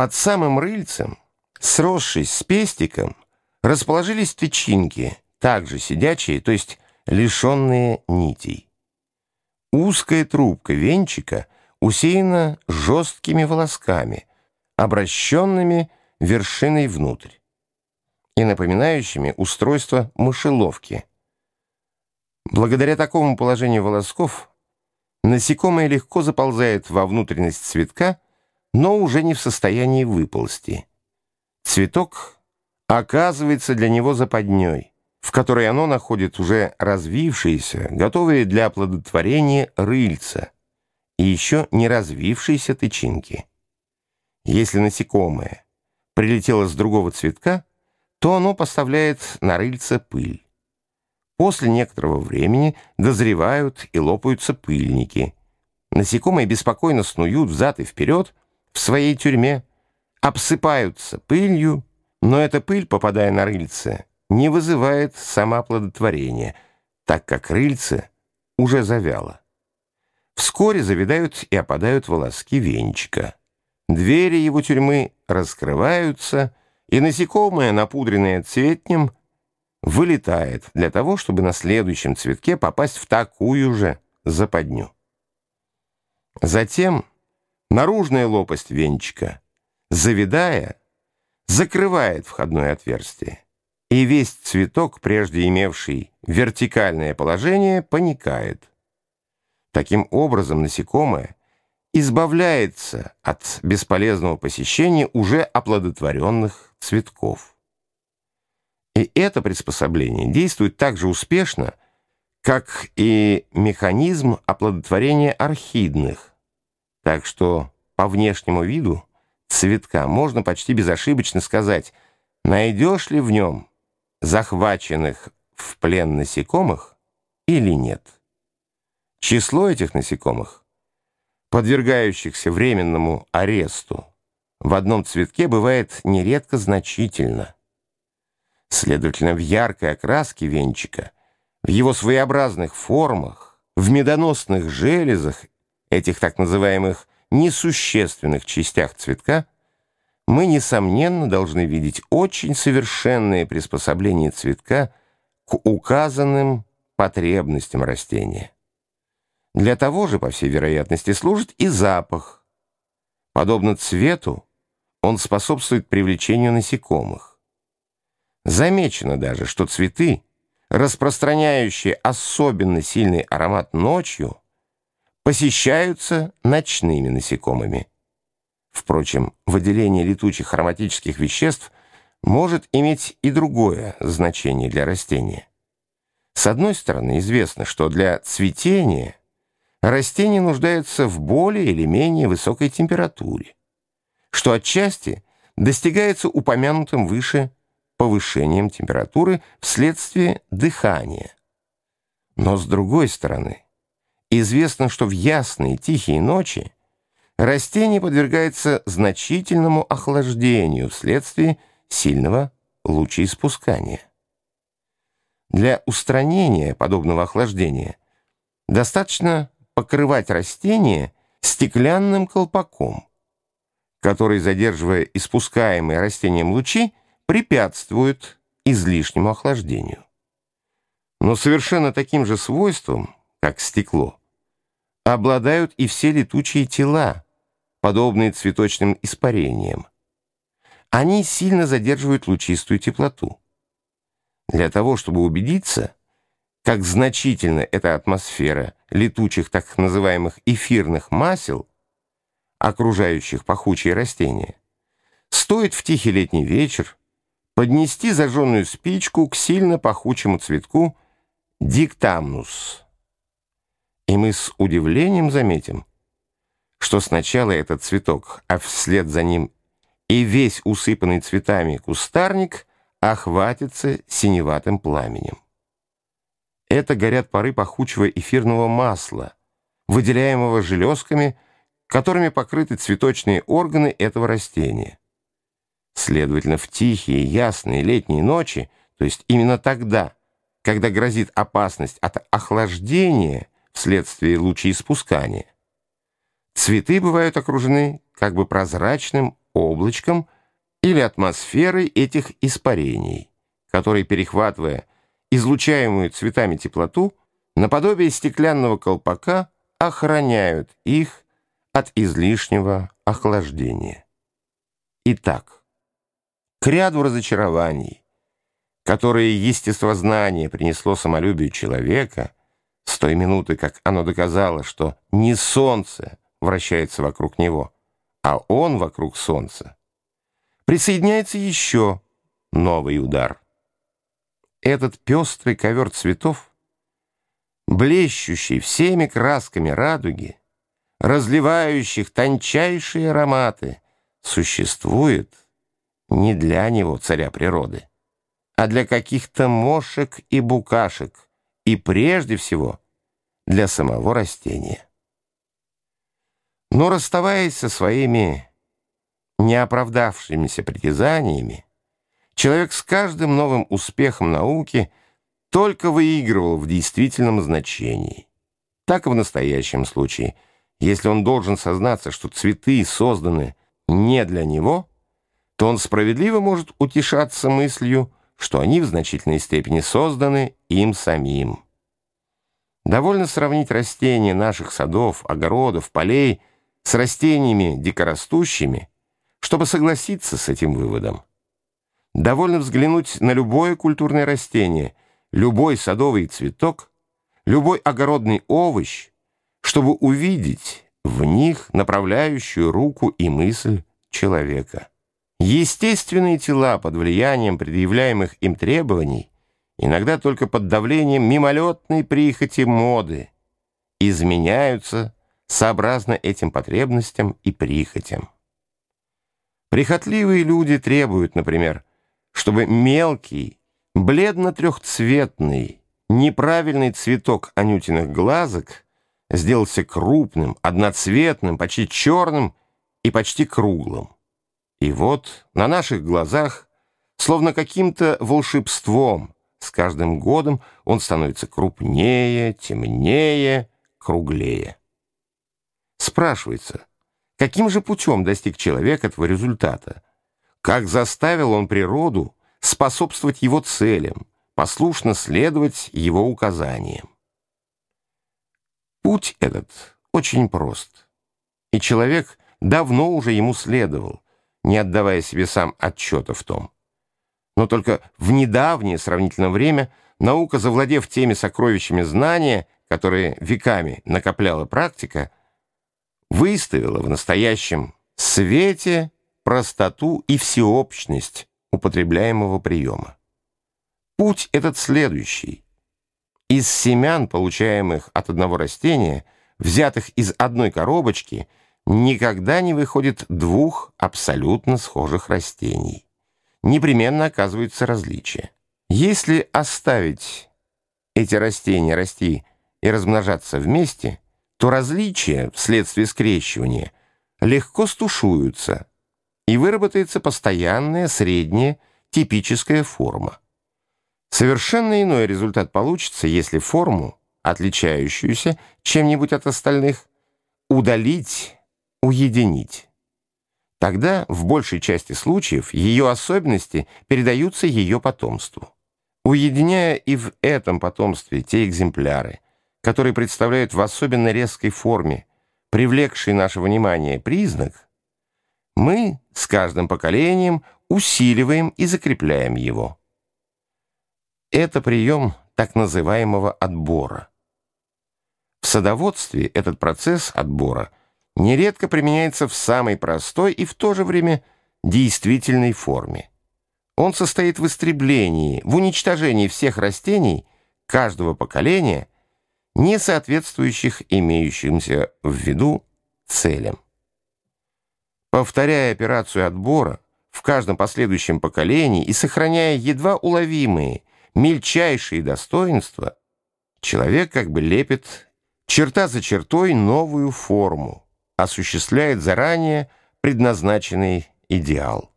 Под самым рыльцем, сросшись с пестиком, расположились тычинки, также сидячие, то есть лишенные нитей. Узкая трубка венчика усеяна жесткими волосками, обращенными вершиной внутрь и напоминающими устройство мышеловки. Благодаря такому положению волосков насекомое легко заползает во внутренность цветка, но уже не в состоянии выползти. Цветок оказывается для него западней, в которой оно находит уже развившиеся, готовые для оплодотворения рыльца и еще не развившиеся тычинки. Если насекомое прилетело с другого цветка, то оно поставляет на рыльце пыль. После некоторого времени дозревают и лопаются пыльники. Насекомые беспокойно снуют взад и вперед в своей тюрьме, обсыпаются пылью, но эта пыль, попадая на рыльце, не вызывает самооплодотворения, так как рыльце уже завяло. Вскоре завидают и опадают волоски венчика. Двери его тюрьмы раскрываются, и насекомое, напудренное цветнем, вылетает для того, чтобы на следующем цветке попасть в такую же западню. Затем наружная лопасть венчика, завидая, закрывает входное отверстие, и весь цветок, прежде имевший вертикальное положение, паникает. Таким образом, насекомое избавляется от бесполезного посещения уже оплодотворенных цветков. И это приспособление действует так же успешно, как и механизм оплодотворения орхидных. Так что по внешнему виду цветка можно почти безошибочно сказать, найдешь ли в нем захваченных в плен насекомых или нет. Число этих насекомых, подвергающихся временному аресту, в одном цветке бывает нередко значительно – Следовательно, в яркой окраске венчика, в его своеобразных формах, в медоносных железах, этих так называемых несущественных частях цветка, мы, несомненно, должны видеть очень совершенное приспособление цветка к указанным потребностям растения. Для того же, по всей вероятности, служит и запах. Подобно цвету, он способствует привлечению насекомых. Замечено даже, что цветы, распространяющие особенно сильный аромат ночью, посещаются ночными насекомыми. Впрочем, выделение летучих ароматических веществ может иметь и другое значение для растения. С одной стороны, известно, что для цветения растение нуждается в более или менее высокой температуре, что отчасти достигается упомянутым выше повышением температуры вследствие дыхания. Но с другой стороны, известно, что в ясные тихие ночи растение подвергается значительному охлаждению вследствие сильного лучеиспускания. Для устранения подобного охлаждения достаточно покрывать растение стеклянным колпаком, который, задерживая испускаемые растением лучи, препятствует излишнему охлаждению. Но совершенно таким же свойством, как стекло, обладают и все летучие тела, подобные цветочным испарениям. Они сильно задерживают лучистую теплоту. Для того, чтобы убедиться, как значительна эта атмосфера летучих так называемых эфирных масел, окружающих пахучие растения, стоит в тихий летний вечер поднести зажженную спичку к сильно пахучему цветку диктамнус. И мы с удивлением заметим, что сначала этот цветок, а вслед за ним и весь усыпанный цветами кустарник охватится синеватым пламенем. Это горят пары пахучего эфирного масла, выделяемого железками, которыми покрыты цветочные органы этого растения. Следовательно, в тихие, ясные летние ночи, то есть именно тогда, когда грозит опасность от охлаждения вследствие лучеиспускания, цветы бывают окружены как бы прозрачным облачком или атмосферой этих испарений, которые, перехватывая излучаемую цветами теплоту, наподобие стеклянного колпака охраняют их от излишнего охлаждения. Итак, к ряду разочарований, которые естествознание принесло самолюбию человека, с той минуты, как оно доказало, что не солнце вращается вокруг него, а он вокруг солнца, присоединяется еще новый удар. Этот пестрый ковер цветов, блещущий всеми красками радуги, разливающих тончайшие ароматы, существует не для него, царя природы, а для каких-то мошек и букашек, и прежде всего для самого растения. Но расставаясь со своими неоправдавшимися притязаниями, человек с каждым новым успехом науки только выигрывал в действительном значении. Так и в настоящем случае, если он должен сознаться, что цветы созданы не для него, то он справедливо может утешаться мыслью, что они в значительной степени созданы им самим. Довольно сравнить растения наших садов, огородов, полей с растениями дикорастущими, чтобы согласиться с этим выводом. Довольно взглянуть на любое культурное растение, любой садовый цветок, любой огородный овощ, чтобы увидеть в них направляющую руку и мысль человека. Естественные тела под влиянием предъявляемых им требований, иногда только под давлением мимолетной прихоти моды, изменяются сообразно этим потребностям и прихотям. Прихотливые люди требуют, например, чтобы мелкий, бледно-трехцветный, неправильный цветок анютиных глазок сделался крупным, одноцветным, почти черным и почти круглым. И вот на наших глазах, словно каким-то волшебством, с каждым годом он становится крупнее, темнее, круглее. Спрашивается, каким же путем достиг человек этого результата? Как заставил он природу способствовать его целям, послушно следовать его указаниям? Путь этот очень прост, и человек давно уже ему следовал, не отдавая себе сам отчета в том. Но только в недавнее сравнительное время наука, завладев теми сокровищами знания, которые веками накопляла практика, выставила в настоящем свете простоту и всеобщность употребляемого приема. Путь этот следующий. Из семян, получаемых от одного растения, взятых из одной коробочки – никогда не выходит двух абсолютно схожих растений. Непременно оказываются различия. Если оставить эти растения расти и размножаться вместе, то различия вследствие скрещивания легко стушуются, и выработается постоянная средняя типическая форма. Совершенно иной результат получится, если форму, отличающуюся чем-нибудь от остальных, удалить уединить. Тогда в большей части случаев ее особенности передаются ее потомству. Уединяя и в этом потомстве те экземпляры, которые представляют в особенно резкой форме привлекший наше внимание признак, мы с каждым поколением усиливаем и закрепляем его. Это прием так называемого отбора. В садоводстве этот процесс отбора – нередко применяется в самой простой и в то же время действительной форме. Он состоит в истреблении, в уничтожении всех растений каждого поколения, не соответствующих имеющимся в виду целям. Повторяя операцию отбора в каждом последующем поколении и сохраняя едва уловимые, мельчайшие достоинства, человек как бы лепит черта за чертой новую форму, осуществляет заранее предназначенный идеал.